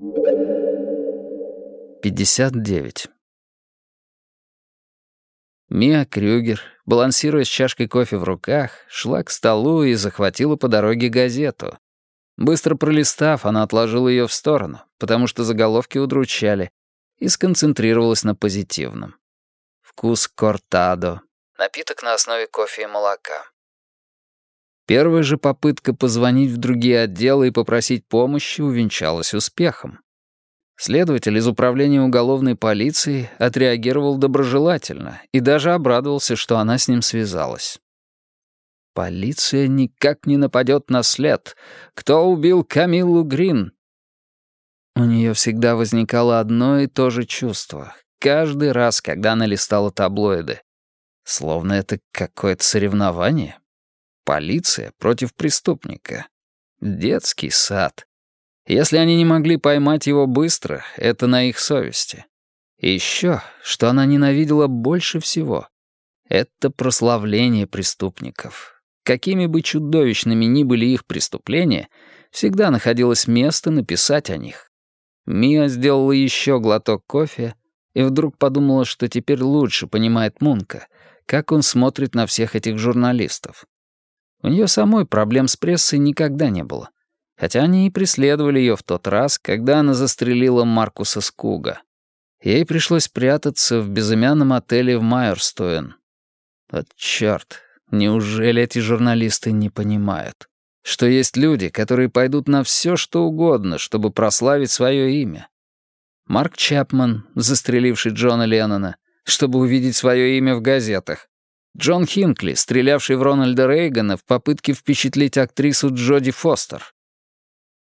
59. Мия Крюгер, балансируя с чашкой кофе в руках, шла к столу и захватила по дороге газету. Быстро пролистав, она отложила ее в сторону, потому что заголовки удручали, и сконцентрировалась на позитивном. Вкус кортадо. Напиток на основе кофе и молока. Первая же попытка позвонить в другие отделы и попросить помощи увенчалась успехом. Следователь из управления уголовной полиции отреагировал доброжелательно и даже обрадовался, что она с ним связалась. Полиция никак не нападет на след. Кто убил Камиллу Грин? У нее всегда возникало одно и то же чувство. Каждый раз, когда она листала таблоиды. Словно это какое-то соревнование. Полиция против преступника. Детский сад. Если они не могли поймать его быстро, это на их совести. Еще, что она ненавидела больше всего, это прославление преступников. Какими бы чудовищными ни были их преступления, всегда находилось место написать о них. Мия сделала еще глоток кофе и вдруг подумала, что теперь лучше понимает Мунка, как он смотрит на всех этих журналистов. У нее самой проблем с прессой никогда не было хотя они и преследовали ее в тот раз, когда она застрелила Маркуса Скуга. Ей пришлось прятаться в безымянном отеле в Майерстуэн. Вот чёрт, неужели эти журналисты не понимают, что есть люди, которые пойдут на все, что угодно, чтобы прославить свое имя? Марк Чапман, застреливший Джона Леннона, чтобы увидеть свое имя в газетах. Джон Хинкли, стрелявший в Рональда Рейгана в попытке впечатлить актрису Джоди Фостер.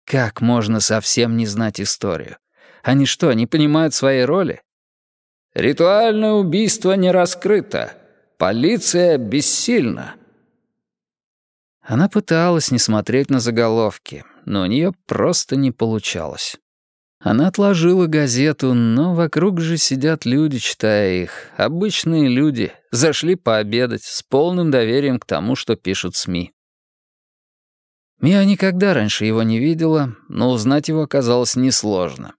Как можно совсем не знать историю? Они что, не понимают своей роли? Ритуальное убийство не раскрыто. Полиция бессильна. Она пыталась не смотреть на заголовки, но у нее просто не получалось. Она отложила газету, но вокруг же сидят люди, читая их. Обычные люди зашли пообедать с полным доверием к тому, что пишут СМИ. Мия никогда раньше его не видела, но узнать его оказалось несложно.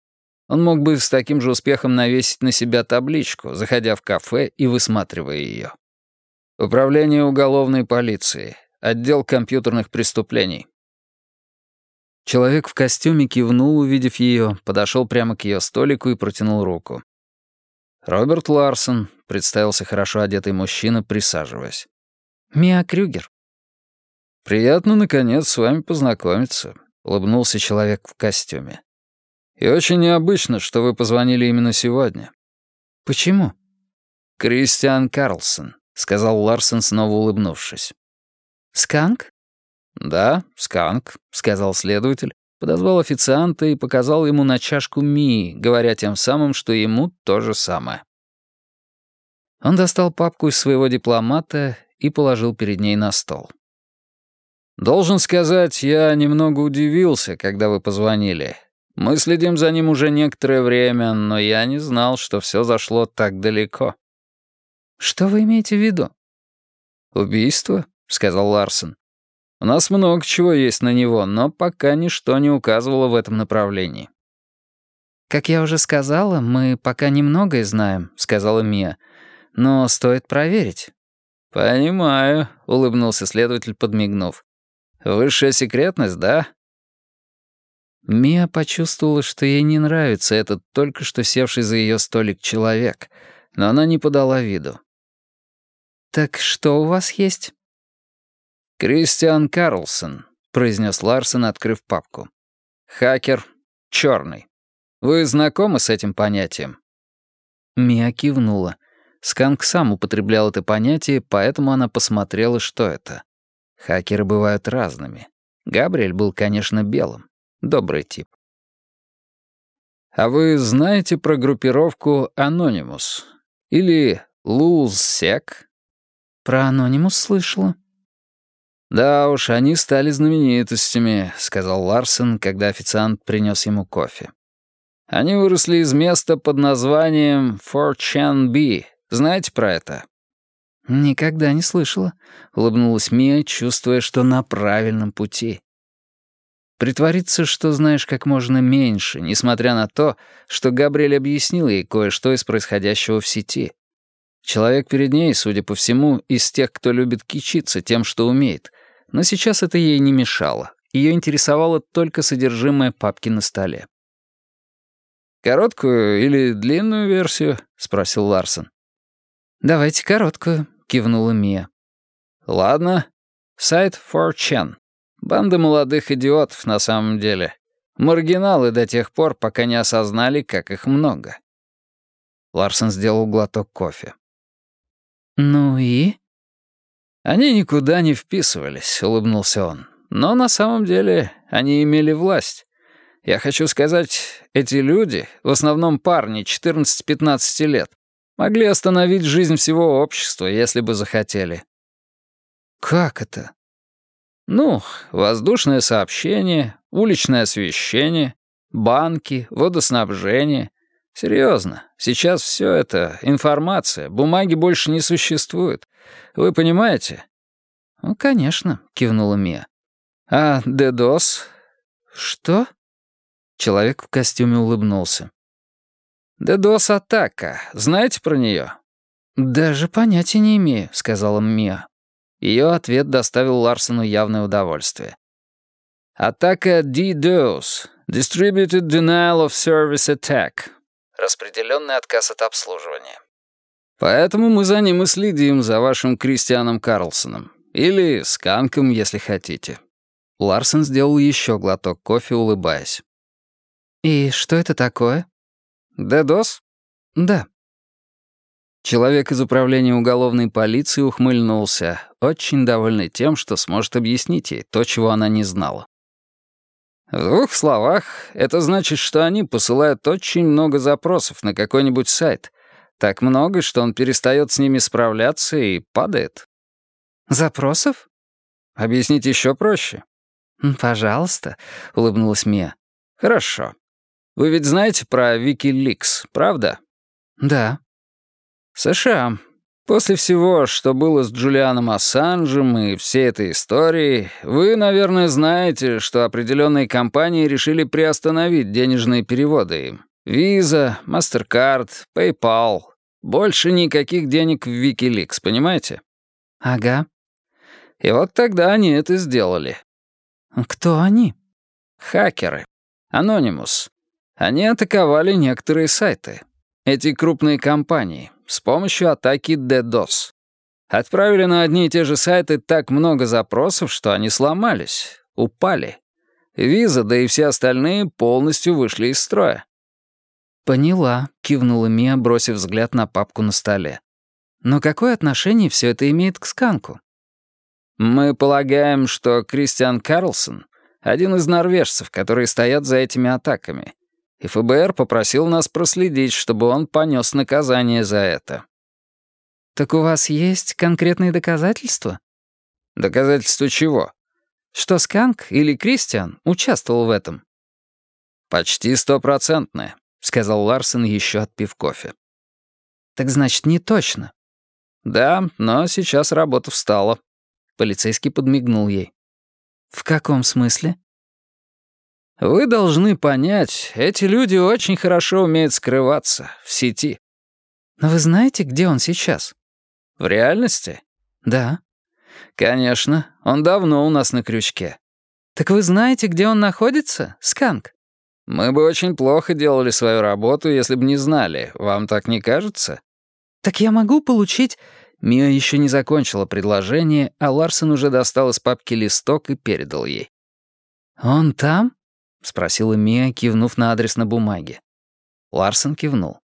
Он мог бы с таким же успехом навесить на себя табличку, заходя в кафе и высматривая ее. Управление уголовной полиции, отдел компьютерных преступлений. Человек в костюме кивнул, увидев ее, подошел прямо к ее столику и протянул руку. «Роберт Ларсон», — представился хорошо одетый мужчина, присаживаясь. «Миа Крюгер». «Приятно, наконец, с вами познакомиться», — улыбнулся человек в костюме. «И очень необычно, что вы позвонили именно сегодня». «Почему?» «Кристиан Карлсон», — сказал Ларсен, снова улыбнувшись. «Сканк?» «Да, сканк», — сказал следователь, подозвал официанта и показал ему на чашку Мии, говоря тем самым, что ему то же самое. Он достал папку из своего дипломата и положил перед ней на стол. «Должен сказать, я немного удивился, когда вы позвонили. Мы следим за ним уже некоторое время, но я не знал, что все зашло так далеко». «Что вы имеете в виду?» «Убийство», — сказал Ларсен. «У нас много чего есть на него, но пока ничто не указывало в этом направлении». «Как я уже сказала, мы пока немногое знаем», — сказала Мия. «Но стоит проверить». «Понимаю», — улыбнулся следователь, подмигнув. Высшая секретность, да?» Мия почувствовала, что ей не нравится этот только что севший за ее столик человек, но она не подала виду. «Так что у вас есть?» «Кристиан Карлсон», — произнес Ларсен, открыв папку. «Хакер. черный. Вы знакомы с этим понятием?» Мия кивнула. Сканк сам употреблял это понятие, поэтому она посмотрела, что это. Хакеры бывают разными. Габриэль был, конечно, белым. Добрый тип. А вы знаете про группировку Anonymous? Или Лулсек? Про Anonymous слышала. «Да уж, они стали знаменитостями», — сказал Ларсен, когда официант принес ему кофе. «Они выросли из места под названием 4chan B. Знаете про это?» «Никогда не слышала», — улыбнулась Мия, чувствуя, что на правильном пути. Притвориться, что знаешь как можно меньше, несмотря на то, что Габриэль объяснил ей кое-что из происходящего в сети. Человек перед ней, судя по всему, из тех, кто любит кичиться тем, что умеет. Но сейчас это ей не мешало. Ее интересовало только содержимое папки на столе. «Короткую или длинную версию?» — спросил Ларсон. «Давайте короткую», — кивнула Мия. «Ладно. Сайт 4chan. Банда молодых идиотов на самом деле. Маргиналы до тех пор, пока не осознали, как их много». Ларсон сделал глоток кофе. «Ну и?» «Они никуда не вписывались», — улыбнулся он. «Но на самом деле они имели власть. Я хочу сказать, эти люди, в основном парни 14-15 лет, могли остановить жизнь всего общества, если бы захотели». «Как это?» «Ну, воздушное сообщение, уличное освещение, банки, водоснабжение. Серьезно, сейчас все это информация, бумаги больше не существует. Вы понимаете? Ну, конечно, кивнула Мия. А Дедос? Что? Человек в костюме улыбнулся. Дедос-атака. Знаете про нее? Даже понятия не имею, сказала Мия. Ее ответ доставил Ларсону явное удовольствие. Атака DDoS. Distributed Denial of Service Attack. Распределенный отказ от обслуживания. Поэтому мы за ним и следим, за вашим Кристианом Карлсоном. Или Сканком, если хотите». Ларсон сделал еще глоток кофе, улыбаясь. «И что это такое?» «Дедос?» «Да». Человек из управления уголовной полиции ухмыльнулся, очень довольный тем, что сможет объяснить ей то, чего она не знала. В двух словах, это значит, что они посылают очень много запросов на какой-нибудь сайт. Так много, что он перестает с ними справляться и падает. Запросов? Объяснить еще проще. «Пожалуйста», — улыбнулась Мия. «Хорошо. Вы ведь знаете про Wikileaks, правда?» «Да». «США. После всего, что было с Джулианом Ассанжем и всей этой историей, вы, наверное, знаете, что определенные компании решили приостановить денежные переводы им. Visa, MasterCard, PayPal. Больше никаких денег в Wikileaks, понимаете? Ага. И вот тогда они это сделали. Кто они? Хакеры. Anonymous. Они атаковали некоторые сайты. Эти крупные компании с помощью атаки DDoS. Отправили на одни и те же сайты так много запросов, что они сломались, упали. Виза, да и все остальные полностью вышли из строя. «Поняла», — кивнула Мия, бросив взгляд на папку на столе. «Но какое отношение все это имеет к сканку?» «Мы полагаем, что Кристиан Карлсон — один из норвежцев, которые стоят за этими атаками и ФБР попросил нас проследить, чтобы он понес наказание за это. «Так у вас есть конкретные доказательства?» «Доказательства чего?» «Что Сканк или Кристиан участвовал в этом?» «Почти стопроцентное», — сказал Ларсен, еще отпив кофе. «Так значит, не точно». «Да, но сейчас работа встала». Полицейский подмигнул ей. «В каком смысле?» Вы должны понять, эти люди очень хорошо умеют скрываться в сети. Но вы знаете, где он сейчас? В реальности? Да. Конечно, он давно у нас на крючке. Так вы знаете, где он находится, Сканк? Мы бы очень плохо делали свою работу, если бы не знали. Вам так не кажется? Так я могу получить... Мия еще не закончила предложение, а Ларсон уже достал из папки листок и передал ей. «Он там?» — спросила Мия, кивнув на адрес на бумаге. Ларсон кивнул.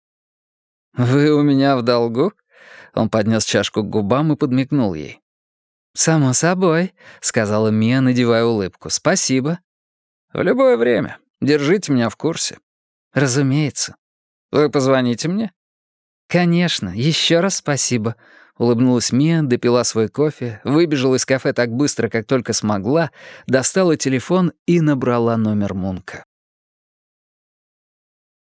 «Вы у меня в долгу?» Он поднес чашку к губам и подмигнул ей. «Само собой», — сказала Мия, надевая улыбку. «Спасибо». «В любое время. Держите меня в курсе». «Разумеется». «Вы позвоните мне?» «Конечно. Еще раз спасибо», Улыбнулась Мия, допила свой кофе, выбежала из кафе так быстро, как только смогла, достала телефон и набрала номер Мунка.